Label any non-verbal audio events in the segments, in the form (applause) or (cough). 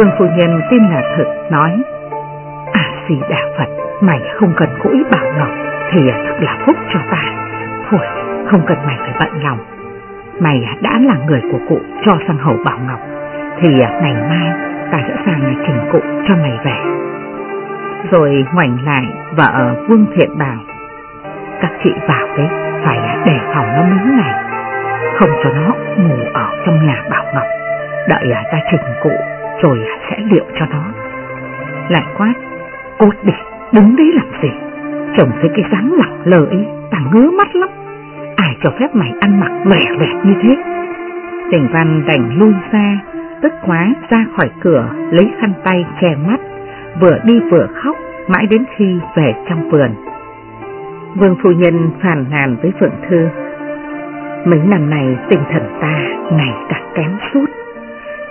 Vương phu nhân tin là thật, nói À xì đà Phật, Mày không cần cũi bảo ngọc, Thì thật là phúc cho ta. Thôi, không cần mày phải bận lòng. Mày đã là người của cụ cho sang hầu bảo ngọc, Thì ngày mai ta sẽ sang trình cụ cho mày về. Rồi ngoảnh lại, vợ Vương Thiện bảo, Các chị vào đấy, phải để phòng nó mấy ngày, Không cho nó ngủ ở trong nhà bảo ngọc. Đợi ta trình cụ rồi sẽ liệu cho nó. Lại quát, cốt đi, đứng đấy làm gì? Chồng thấy cái dáng lặng lờ ấy, ta ngứa mắt lắm. Ai cho phép mày ăn mặc lẻ lẻ như thế? Trình văn đành lui ra, tức quá ra khỏi cửa, lấy khăn tay che mắt, vừa đi vừa khóc, mãi đến khi về trong vườn. Vương phu nhân phàn nàn với Phượng Thư. Mấy năm này tinh thần ta ngày càng kém suốt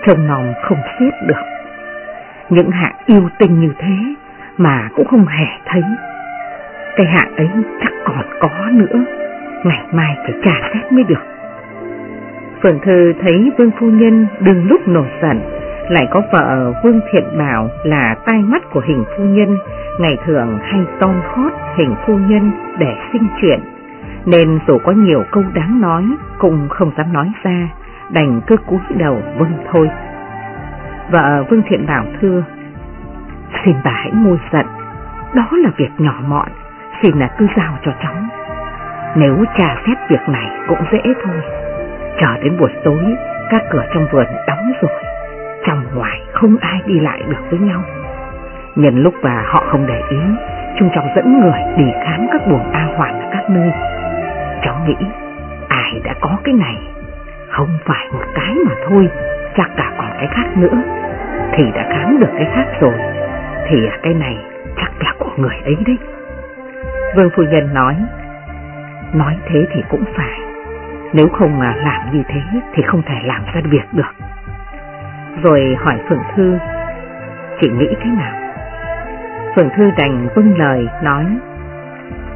trông nòng không xiết được. Những hạ yêu tình như thế mà cũng không hề thấy. Cái hạ ấy chắc còn có nữa, ngày mai phải trả xét mới được. Phượng Thư thấy Vương Phu Nhân đừng lúc nổi giận, lại có vợ Vương Thiện Bảo là tai mắt của hình phu nhân, ngày thường hay tôn hót hình phu nhân để sinh chuyện, nên dù có nhiều câu đáng nói cũng không dám nói ra, đành cứ cúi đầu vâng thôi. Vợ Vương Thiện Bảo thưa, xin bà hãy nguôi giận, đó là việc nhỏ mọn, xin là cứ giao cho cháu. Nếu trà xét việc này cũng dễ thôi, chờ đến buổi tối các cửa trong vườn đóng rồi, trong ngoài không ai đi lại được với nhau. Nhân lúc bà họ không để ý, chúng cháu dẫn người đi khám các buồng A Hoàn ở các nơi. Cháu nghĩ ai đã có cái này không phải một cái mà thôi, chắc cả còn cái khác nữa. Thì đã khám được cái khác rồi, thì cái này chắc là của người ấy đấy. Vương Phu Nhân nói, nói thế thì cũng phải, nếu không mà làm như thế thì không thể làm ra việc được. Rồi hỏi Phượng Thư, chị nghĩ thế nào? Phượng Thư đành vâng lời nói,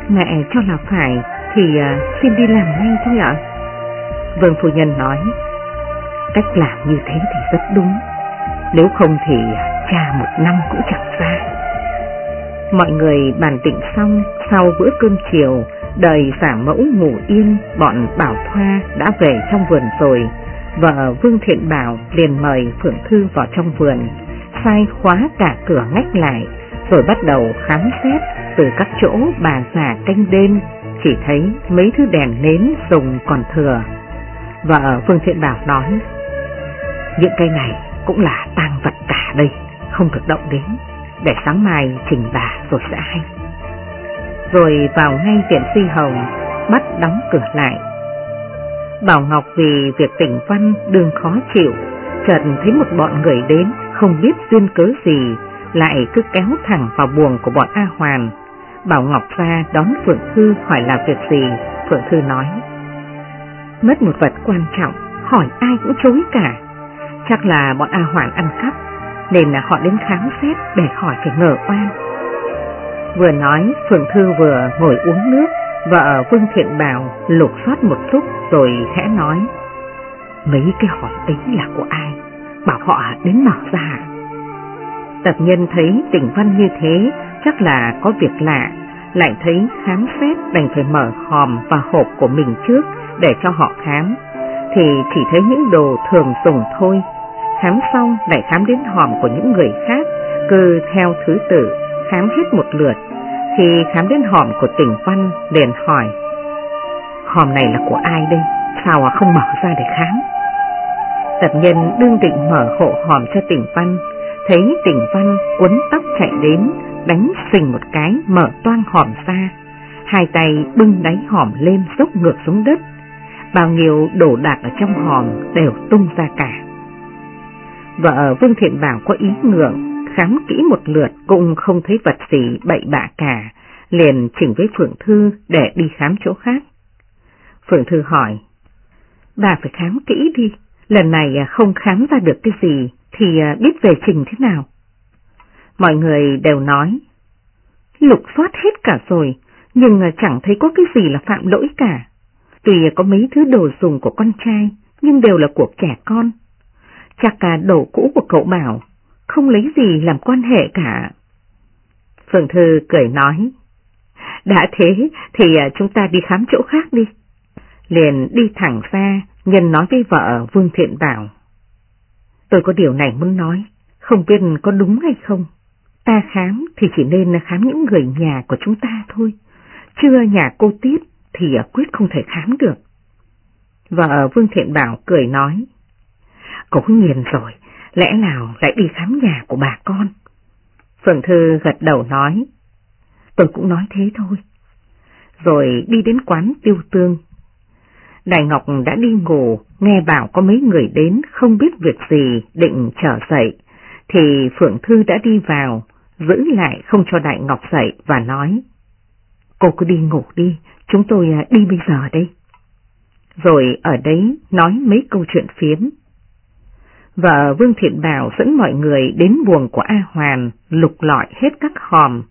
mẹ cho là phải thì à, xin đi làm ngay thôi ạ. Vương Phu Nhân nói, cách làm như thế thì rất đúng, nếu không thì cha một năm cũng chẳng ra. Mọi người bàn định xong sau bữa cơm chiều, đời giả mẫu ngủ yên, bọn Bảo Thoa đã về trong vườn rồi. Vợ Vương Thiện Bảo liền mời Phượng Thư vào trong vườn, sai khóa cả cửa ngách lại, rồi bắt đầu khám xét từ các chỗ bà già canh đêm, chỉ thấy mấy thứ đèn nến dùng còn thừa Vợ Phương Thiện Bảo nói, những cây này cũng là tang vật cả đây, không được động đến, để sáng mai trình bà rồi sẽ hay. Rồi vào ngay viện phi hồng, bắt đóng cửa lại. Bảo Ngọc vì việc tỉnh văn đương khó chịu, chợt thấy một bọn người đến, không biết duyên cớ gì, lại cứ kéo thẳng vào buồng của bọn A Hoàn. Bảo Ngọc ra đón Phượng Thư hỏi là việc gì, Phượng Thư nói mất một vật quan trọng, hỏi ai cũng chối cả. Chắc là bọn A Hoàn ăn cắp, nên là họ đến khám xét để hỏi phải ngờ oan. Vừa nói, Phượng Thư vừa ngồi uống nước, vợ Vương Thiện Bảo lục soát một chút rồi khẽ nói. Mấy cái hỏi ấy là của ai? Bảo họ đến mở ra. Tập nhân thấy tỉnh văn như thế, chắc là có việc lạ, lại thấy khám xét đành phải mở hòm và hộp của mình trước để cho họ khám, thì chỉ thấy những đồ thường dùng thôi. Khám xong lại khám đến hòm của những người khác, cứ theo thứ tự, khám hết một lượt. Khi khám đến hòm của tỉnh Văn, liền hỏi, hòm này là của ai đây? Sao không mở ra để khám? Tập nhân đương định mở hộ hòm cho tỉnh Văn, thấy tỉnh Văn quấn tóc chạy đến, đánh xình một cái mở toang hòm ra, hai tay bưng đáy hòm lên dốc ngược xuống đất, bao nhiêu đồ đạc ở trong hòm đều tung ra cả. Vợ Vương Thiện Bảo có ý ngượng, khám kỹ một lượt cũng không thấy vật gì bậy bạ cả, liền chỉnh với Phượng Thư để đi khám chỗ khác. Phượng Thư hỏi, bà phải khám kỹ đi, lần này à, không khám ra được cái gì thì à, biết về trình thế nào. Mọi người đều nói, lục soát hết cả rồi, nhưng à, chẳng thấy có cái gì là phạm lỗi cả. Tuy có mấy thứ đồ dùng của con trai, nhưng đều là của trẻ con. Chắc cả đồ cũ của cậu Bảo, không lấy gì làm quan hệ cả. phương Thư cười nói, đã thế thì à, chúng ta đi khám chỗ khác đi. Liền đi thẳng ra, nhân nói với vợ Vương Thiện Bảo. Tôi có điều này muốn nói, không biết có đúng hay không. Ta khám thì chỉ nên khám những người nhà của chúng ta thôi, chưa nhà cô Tiết thì à, quyết không thể khám được. Vợ Vương Thiện Bảo cười nói, Cố nhiên rồi, lẽ nào lại đi khám nhà của bà con? Phượng Thư gật đầu nói, tôi cũng nói thế thôi. Rồi đi đến quán tiêu tương. Đại Ngọc đã đi ngủ, nghe bảo có mấy người đến không biết việc gì định trở dậy, thì Phượng Thư đã đi vào, giữ lại không cho Đại Ngọc dậy và nói, cô cứ đi ngủ đi, chúng tôi à, đi bây giờ đây. Rồi ở đấy nói mấy câu chuyện phiếm. Vợ Vương Thiện Bảo dẫn mọi người đến buồng của A Hoàn, lục lọi hết các hòm.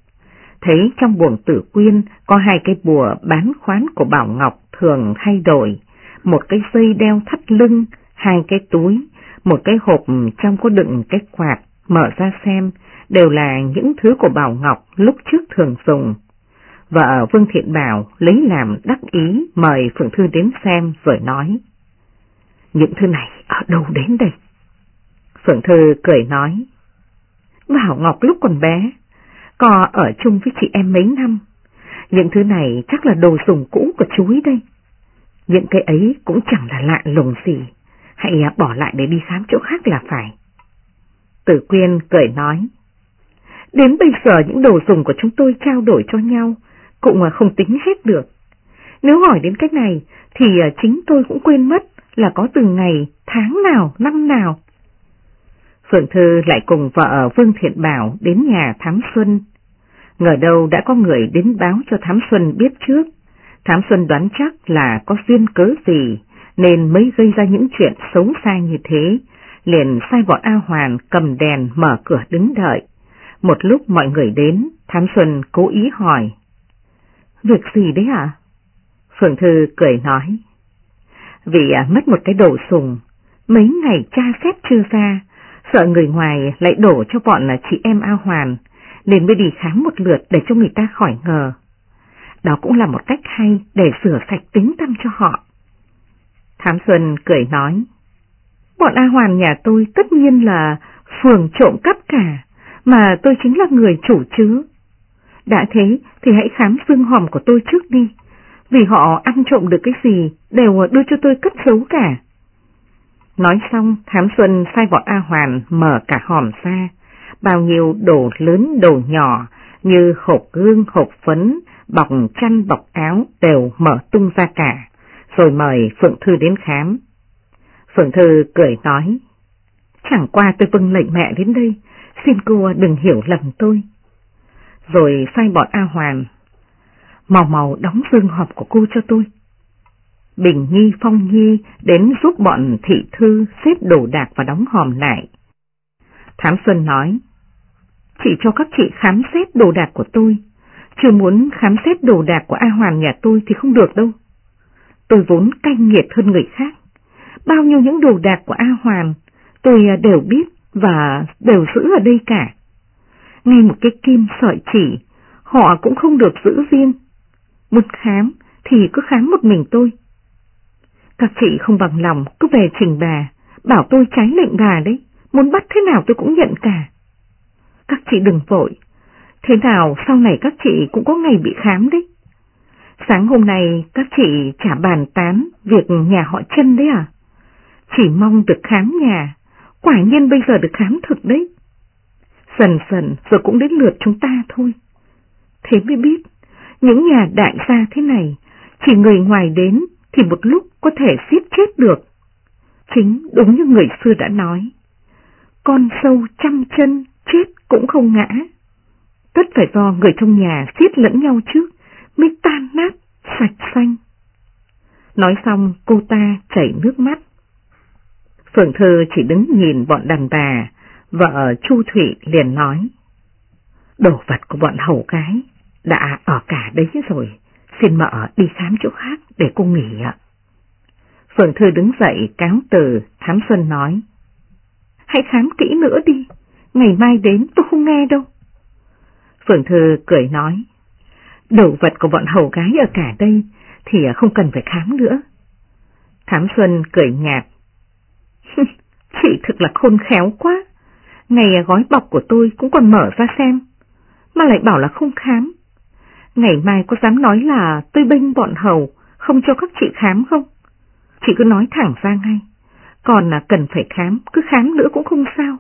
Thấy trong buồng tử quyên có hai cái bùa bán khoán của Bảo Ngọc thường thay đổi, một cái dây đeo thắt lưng, hai cái túi, một cái hộp trong có đựng cái quạt, mở ra xem, đều là những thứ của Bảo Ngọc lúc trước thường dùng. Vợ Vương Thiện Bảo lấy làm đắc ý mời Phượng Thư đến xem rồi nói. Những thứ này ở đâu đến đây? Phượng Thư cười nói. Bảo Ngọc lúc còn bé, có ở chung với chị em mấy năm. Những thứ này chắc là đồ dùng cũ của chú ấy đây. Những cái ấy cũng chẳng là lạ lùng gì, hãy à, bỏ lại để đi khám chỗ khác là phải. Tử Quyên cười nói. Đến bây giờ những đồ dùng của chúng tôi trao đổi cho nhau cũng không tính hết được. Nếu hỏi đến cách này thì à, chính tôi cũng quên mất là có từng ngày, tháng nào, năm nào. Phượng Thư lại cùng vợ Vương Thiện Bảo đến nhà Thám Xuân. Ngờ đâu đã có người đến báo cho Thám Xuân biết trước. Thám Xuân đoán chắc là có duyên cớ gì nên mới gây ra những chuyện xấu xa như thế, liền sai bọn A Hoàn cầm đèn mở cửa đứng đợi. Một lúc mọi người đến, Thám Xuân cố ý hỏi. Việc gì đấy ạ? Phượng Thư cười nói. Vì à, mất một cái đồ sùng, mấy ngày cha xét chưa ra, sợ người ngoài lại đổ cho bọn là chị em A Hoàn, nên mới đi khám một lượt để cho người ta khỏi ngờ. Đó cũng là một cách hay để sửa sạch tính tâm cho họ. Thám Xuân cười nói, bọn A Hoàn nhà tôi tất nhiên là phường trộm cắp cả, mà tôi chính là người chủ chứ. Đã thế thì hãy khám xương hòm của tôi trước đi, vì họ ăn trộm được cái gì đều đưa cho tôi cất giấu cả. Nói xong, Thám Xuân sai bọn A Hoàn mở cả hòm ra, bao nhiêu đồ lớn đồ nhỏ như hộp gương, hộp phấn, bọc chăn, bọc áo đều mở tung ra cả, rồi mời Phượng Thư đến khám. Phượng Thư cười nói, chẳng qua tôi vâng lệnh mẹ đến đây, xin cô đừng hiểu lầm tôi. Rồi sai bọn A Hoàn, màu màu đóng dương hộp của cô cho tôi. Bình Nhi Phong Nhi đến giúp bọn thị thư xếp đồ đạc và đóng hòm lại. Thám Xuân nói, chỉ cho các chị khám xét đồ đạc của tôi, chưa muốn khám xét đồ đạc của A Hoàn nhà tôi thì không được đâu. Tôi vốn canh nghiệt hơn người khác. Bao nhiêu những đồ đạc của A Hoàn tôi à, đều biết và đều giữ ở đây cả. Ngay một cái kim sợi chỉ, họ cũng không được giữ riêng. Muốn khám thì cứ khám một mình tôi. Các chị không bằng lòng cứ về trình bà, bảo tôi trái lệnh bà đấy, muốn bắt thế nào tôi cũng nhận cả. Các chị đừng vội, thế nào sau này các chị cũng có ngày bị khám đấy. Sáng hôm nay các chị trả bàn tán việc nhà họ chân đấy à? Chỉ mong được khám nhà, quả nhiên bây giờ được khám thực đấy. Dần dần rồi cũng đến lượt chúng ta thôi. Thế mới biết, những nhà đại gia thế này, chỉ người ngoài đến thì một lúc có thể giết chết được. Chính đúng như người xưa đã nói, con sâu trăm chân chết cũng không ngã. Tất phải do người trong nhà giết lẫn nhau trước, mới tan nát, sạch xanh. Nói xong cô ta chảy nước mắt. Phượng thơ chỉ đứng nhìn bọn đàn bà, vợ Chu Thụy liền nói. Đồ vật của bọn hầu gái đã ở cả đấy rồi, xin mợ đi khám chỗ khác để cô nghỉ ạ. Phượng Thư đứng dậy cáo từ, Thám Xuân nói. Hãy khám kỹ nữa đi, ngày mai đến tôi không nghe đâu. Phượng Thư cười nói. Đồ vật của bọn hầu gái ở cả đây thì không cần phải khám nữa. Thám Xuân cười nhạt. (laughs) Chị thực là khôn khéo quá. Ngày gói bọc của tôi cũng còn mở ra xem, mà lại bảo là không khám. Ngày mai có dám nói là tôi bênh bọn hầu, không cho các chị khám không? Chị cứ nói thẳng ra ngay, còn là cần phải khám, cứ khám nữa cũng không sao.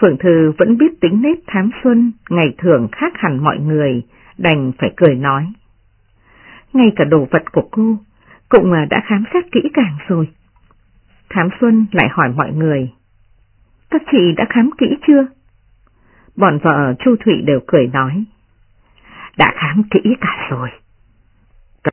Phượng Thư vẫn biết tính nết thám xuân, ngày thường khác hẳn mọi người, đành phải cười nói. Ngay cả đồ vật của cô, cũng à, đã khám xét kỹ càng rồi. Thám Xuân lại hỏi mọi người. Các chị đã khám kỹ chưa? Bọn vợ Chu Thụy đều cười nói. Đã khám kỹ cả rồi.